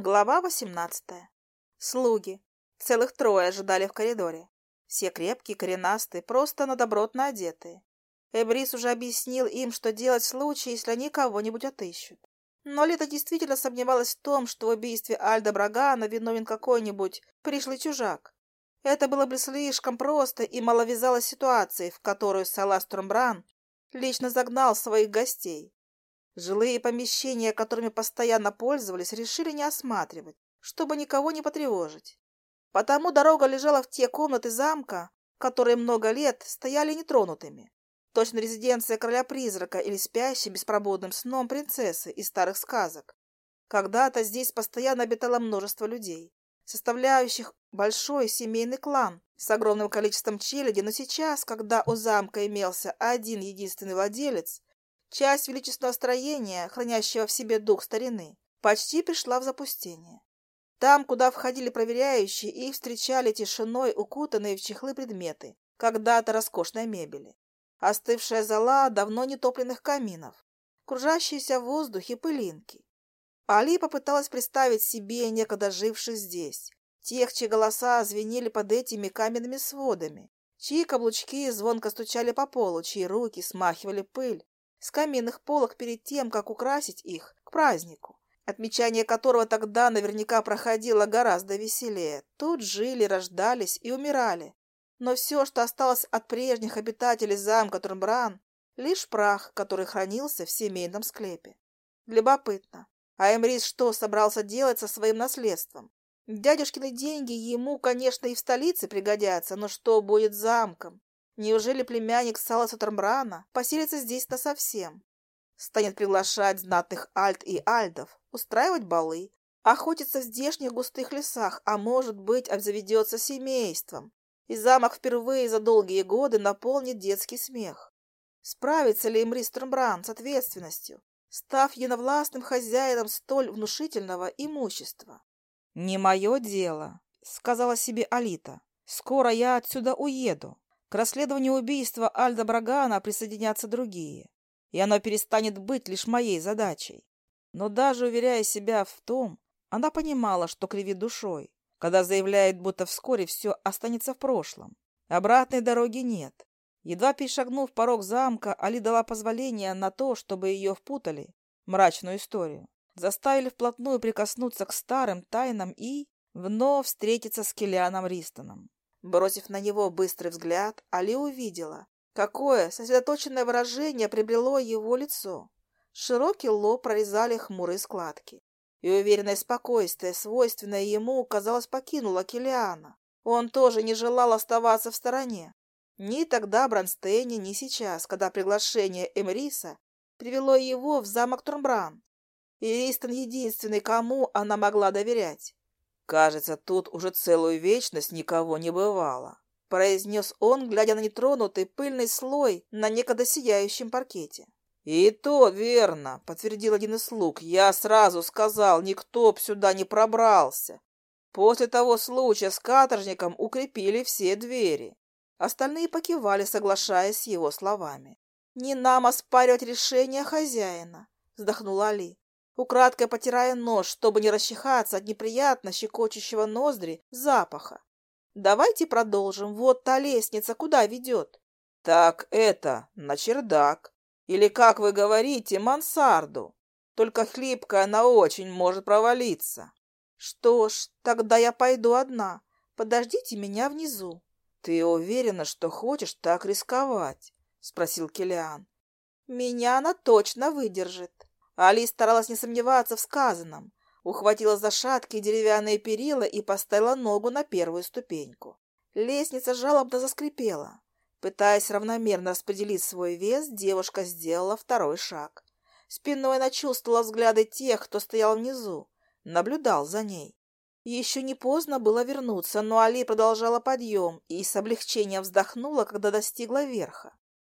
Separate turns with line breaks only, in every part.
Глава восемнадцатая. Слуги. Целых трое ожидали в коридоре. Все крепкие, коренастые, просто на добротно одетые. Эбрис уже объяснил им, что делать в случае, если они кого-нибудь отыщут. Но Лита действительно сомневалась в том, что в убийстве Альда Брагана виновен какой-нибудь пришлый чужак. Это было бы слишком просто и мало вязалось ситуации, в которую Салас Тромбран лично загнал своих гостей. Жилые помещения, которыми постоянно пользовались, решили не осматривать, чтобы никого не потревожить. Потому дорога лежала в те комнаты замка, которые много лет стояли нетронутыми. Точно резиденция короля-призрака или спящей беспробудным сном принцессы из старых сказок. Когда-то здесь постоянно обитало множество людей, составляющих большой семейный клан с огромным количеством челяди, но сейчас, когда у замка имелся один единственный владелец, Часть величественного строения, хранящего в себе дух старины, почти пришла в запустение. Там, куда входили проверяющие, их встречали тишиной укутанные в чехлы предметы, когда-то роскошной мебели. Остывшая зола давно нетопленных каминов, кружащиеся в воздухе пылинки. Али попыталась представить себе некогда живших здесь, тех, чьи голоса звенели под этими каменными сводами, чьи каблучки звонко стучали по полу, чьи руки смахивали пыль с каменных полок перед тем, как украсить их к празднику, отмечание которого тогда наверняка проходило гораздо веселее. Тут жили, рождались и умирали. Но все, что осталось от прежних обитателей замка Турмбран, лишь прах, который хранился в семейном склепе. Любопытно. А Эмрис что собрался делать со своим наследством? Дядюшкины деньги ему, конечно, и в столице пригодятся, но что будет с замком? Неужели племянник Саласа Трамбрана поселится здесь насовсем? Станет приглашать знатных альт и альдов, устраивать балы, охотиться в здешних густых лесах, а может быть, обзаведется семейством. И замок впервые за долгие годы наполнит детский смех. Справится ли Имрис Трамбран с ответственностью, став единовластным хозяином столь внушительного имущества? «Не мое дело», — сказала себе Алита. «Скоро я отсюда уеду. К расследованию убийства Альда Брагана присоединятся другие, и оно перестанет быть лишь моей задачей. Но даже уверяя себя в том, она понимала, что кривит душой, когда заявляет, будто вскоре все останется в прошлом. Обратной дороги нет. Едва перешагнув порог замка, Али дала позволение на то, чтобы ее впутали в мрачную историю. Заставили вплотную прикоснуться к старым тайнам и вновь встретиться с Килианом Ристоном. Бросив на него быстрый взгляд, Али увидела, какое сосредоточенное выражение приобрело его лицо. Широкий лоб прорезали хмурые складки. И уверенное спокойствие, свойственное ему, казалось, покинуло Килиана. Он тоже не желал оставаться в стороне. Ни тогда Бронстейне, ни сейчас, когда приглашение Эмриса привело его в замок Турмбран. И Ристон единственный, кому она могла доверять. «Кажется, тут уже целую вечность никого не бывало», — произнес он, глядя на нетронутый пыльный слой на некогда сияющем паркете. «И то верно», — подтвердил один из слуг. «Я сразу сказал, никто б сюда не пробрался. После того случая с каторжником укрепили все двери». Остальные покивали, соглашаясь с его словами. «Не нам оспаривать решение хозяина», — вздохнула Али украдкой потирая нож, чтобы не расчихаться от неприятно щекочущего ноздри запаха. «Давайте продолжим. Вот та лестница куда ведет?» «Так это, на чердак. Или, как вы говорите, мансарду. Только хлипкая она очень может провалиться». «Что ж, тогда я пойду одна. Подождите меня внизу». «Ты уверена, что хочешь так рисковать?» — спросил Килиан. «Меня она точно выдержит». Али старалась не сомневаться в сказанном, ухватила за шаткие деревянные перила и поставила ногу на первую ступеньку. Лестница жалобно заскрипела. Пытаясь равномерно распределить свой вес, девушка сделала второй шаг. Спиной она чувствовала взгляды тех, кто стоял внизу, наблюдал за ней. Еще не поздно было вернуться, но Али продолжала подъем и с облегчением вздохнула, когда достигла верха.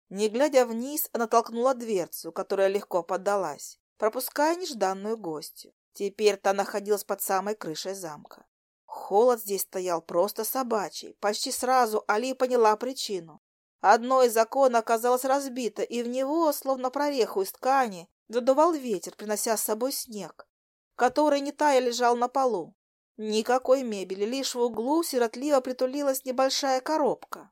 Не глядя вниз, она толкнула дверцу, которая легко поддалась пропуская нежданную гостью. Теперь та находилась под самой крышей замка. Холод здесь стоял просто собачий. Почти сразу Али поняла причину. Одно из окон оказалось разбито, и в него, словно прореху из ткани, задувал ветер, принося с собой снег. который не тая лежал на полу. Никакой мебели, лишь в углу сиротливо притулилась небольшая коробка.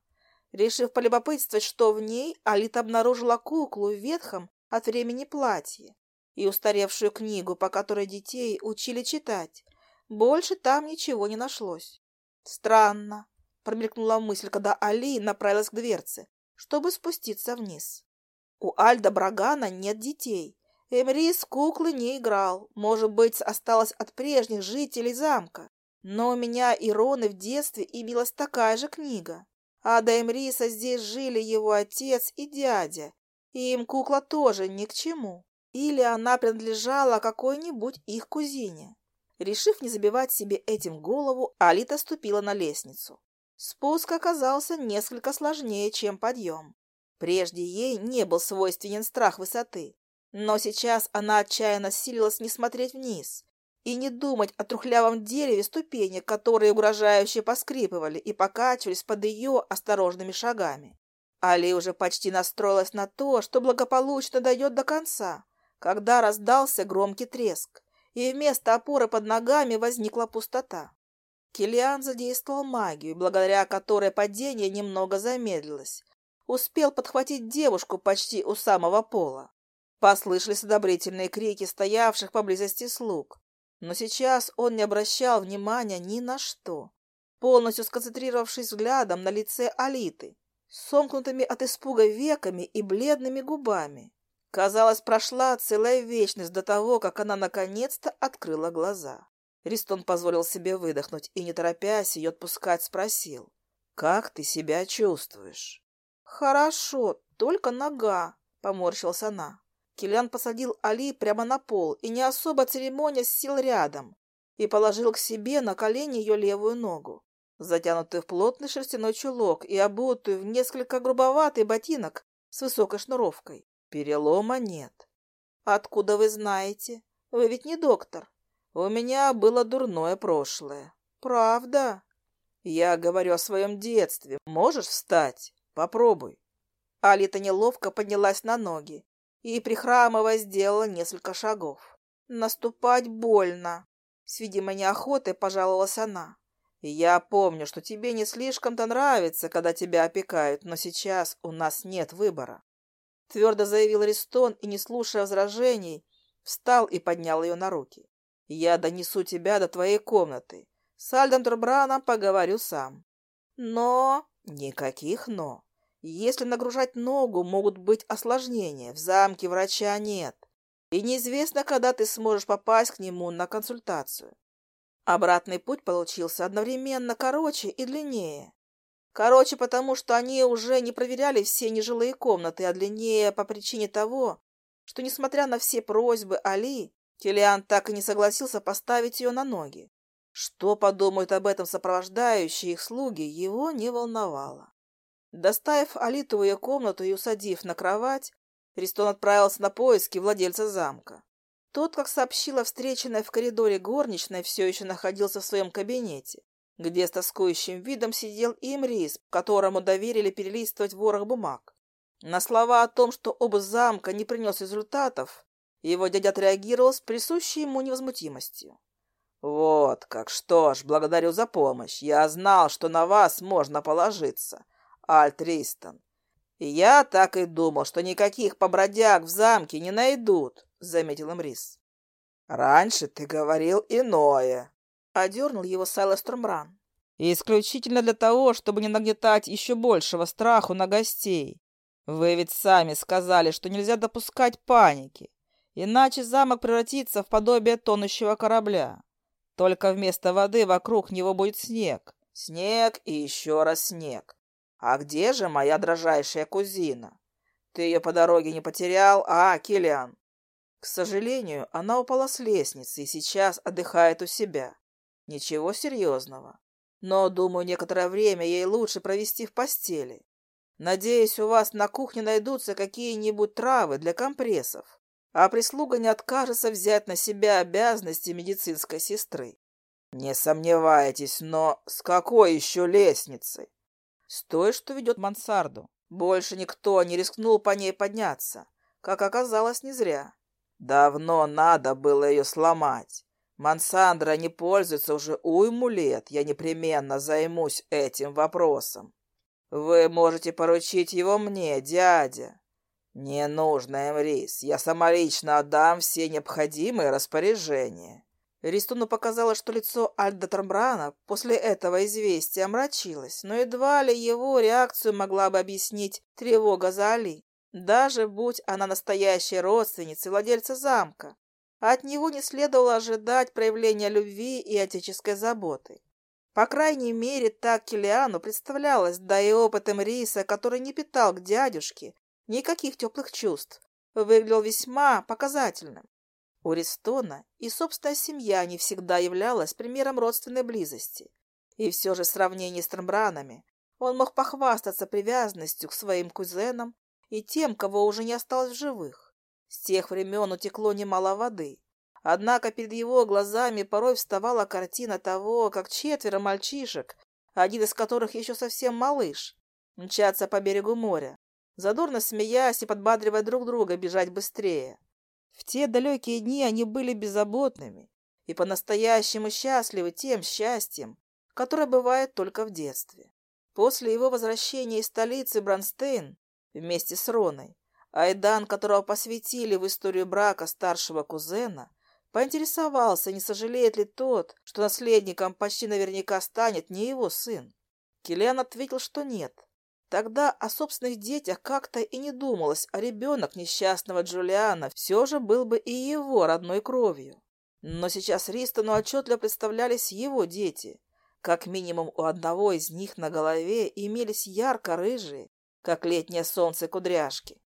Решив полюбопытствовать, что в ней, Алита обнаружила куклу в ветхом от времени платье и устаревшую книгу, по которой детей учили читать. Больше там ничего не нашлось. Странно, промелькнула мысль, когда Али направилась к дверце, чтобы спуститься вниз. У Альда Брагана нет детей. Эмрис куклы не играл. Может быть, осталось от прежних жителей замка. Но у меня и Роны в детстве имелась такая же книга. А до Эмриса здесь жили его отец и дядя. И им кукла тоже ни к чему. Или она принадлежала какой-нибудь их кузине. Решив не забивать себе этим голову, Алита ступила на лестницу. Спуск оказался несколько сложнее, чем подъем. Прежде ей не был свойственен страх высоты, но сейчас она отчаянно силилась не смотреть вниз и не думать о трухлявом дереве ступенек, которые угрожающе поскрипывали и покачивались под ее осторожными шагами. Али уже почти настроилась на то, что благополучно дойдет до конца, когда раздался громкий треск, и вместо опоры под ногами возникла пустота. Килиан задействовал магию, благодаря которой падение немного замедлилось. Успел подхватить девушку почти у самого пола. Послышались одобрительные крики стоявших поблизости слуг. Но сейчас он не обращал внимания ни на что, полностью сконцентрировавшись взглядом на лице Алиты, сомкнутыми от испуга веками и бледными губами. Казалось, прошла целая вечность до того, как она наконец-то открыла глаза. Ристон позволил себе выдохнуть и, не торопясь ее отпускать, спросил. «Как ты себя чувствуешь?» «Хорошо, только нога», — поморщилась она. Киллиан посадил Али прямо на пол и, не особо церемонясь, сел рядом и положил к себе на колени ее левую ногу, затянутую в плотный шерстяной чулок и обутую в несколько грубоватый ботинок с высокой шнуровкой. Перелома нет. Откуда вы знаете? Вы ведь не доктор. У меня было дурное прошлое. Правда? Я говорю о своем детстве. Можешь встать? Попробуй. Алита неловко поднялась на ноги и, прихрамывая, сделала несколько шагов. Наступать больно. С видимой неохотой пожаловалась она. Я помню, что тебе не слишком-то нравится, когда тебя опекают, но сейчас у нас нет выбора. Твердо заявил Ристон и, не слушая возражений, встал и поднял ее на руки. «Я донесу тебя до твоей комнаты. С Альдом Турбраном поговорю сам». «Но...» «Никаких «но». Если нагружать ногу, могут быть осложнения. В замке врача нет. И неизвестно, когда ты сможешь попасть к нему на консультацию. Обратный путь получился одновременно короче и длиннее. Короче, потому что они уже не проверяли все нежилые комнаты, а длиннее по причине того, что, несмотря на все просьбы Али, Килиан так и не согласился поставить ее на ноги. Что подумают об этом сопровождающие их слуги, его не волновало. Доставив Алиту в ее комнату и усадив на кровать, Ристон отправился на поиски владельца замка. Тот, как сообщила встреченная в коридоре горничная, все еще находился в своем кабинете где с тоскующим видом сидел Имрис, которому доверили перелистывать ворох бумаг. На слова о том, что оба замка не принес результатов, его дядя отреагировал с присущей ему невозмутимостью. «Вот как, что ж, благодарю за помощь. Я знал, что на вас можно положиться, Альт Ристон. И я так и думал, что никаких побродяг в замке не найдут», — заметил Имрис. «Раньше ты говорил иное», Одернул его Сайлас Турмран. исключительно для того, чтобы не нагнетать еще большего страху на гостей. Вы ведь сами сказали, что нельзя допускать паники, иначе замок превратится в подобие тонущего корабля. Только вместо воды вокруг него будет снег. Снег и еще раз снег. А где же моя дрожайшая кузина? Ты ее по дороге не потерял, а, Килиан? К сожалению, она упала с лестницы и сейчас отдыхает у себя. Ничего серьезного. Но, думаю, некоторое время ей лучше провести в постели. Надеюсь, у вас на кухне найдутся какие-нибудь травы для компрессов, а прислуга не откажется взять на себя обязанности медицинской сестры. Не сомневайтесь, но с какой еще лестницей? С той, что ведет мансарду. Больше никто не рискнул по ней подняться. Как оказалось, не зря. Давно надо было ее сломать.
Мансандра не пользуется уже уйму лет. Я непременно займусь этим вопросом. Вы можете поручить его мне, дядя. Не нужно, Эмрис. Я самолично отдам все необходимые распоряжения.
Ристуну показалось, что лицо Альда Трамбрана после этого известия омрачилось, но едва ли его реакцию могла бы объяснить тревога за Али, даже будь она настоящей родственницей владельца замка. От него не следовало ожидать проявления любви и отеческой заботы. По крайней мере, так Килиану представлялось, да и опытом Риса, который не питал к дядюшке никаких теплых чувств, выглядел весьма показательным. У Ристона и собственная семья не всегда являлась примером родственной близости. И все же в сравнении с Трамбранами он мог похвастаться привязанностью к своим кузенам и тем, кого уже не осталось в живых. С тех времен утекло немало воды. Однако перед его глазами порой вставала картина того, как четверо мальчишек, один из которых еще совсем малыш, мчатся по берегу моря, задорно смеясь и подбадривая друг друга бежать быстрее. В те далекие дни они были беззаботными и по-настоящему счастливы тем счастьем, которое бывает только в детстве. После его возвращения из столицы Бронстейн вместе с Роной, Айдан, которого посвятили в историю брака старшего кузена, поинтересовался, не сожалеет ли тот, что наследником почти наверняка станет не его сын. Киллиан ответил, что нет, Тогда о собственных детях как-то и не думалось, а ребенок несчастного Джулиана все же был бы и его родной кровью. Но сейчас Ристону отчетливо представлялись его дети. Как минимум у одного из них на голове имелись ярко-рыжие, как летнее солнце, кудряшки.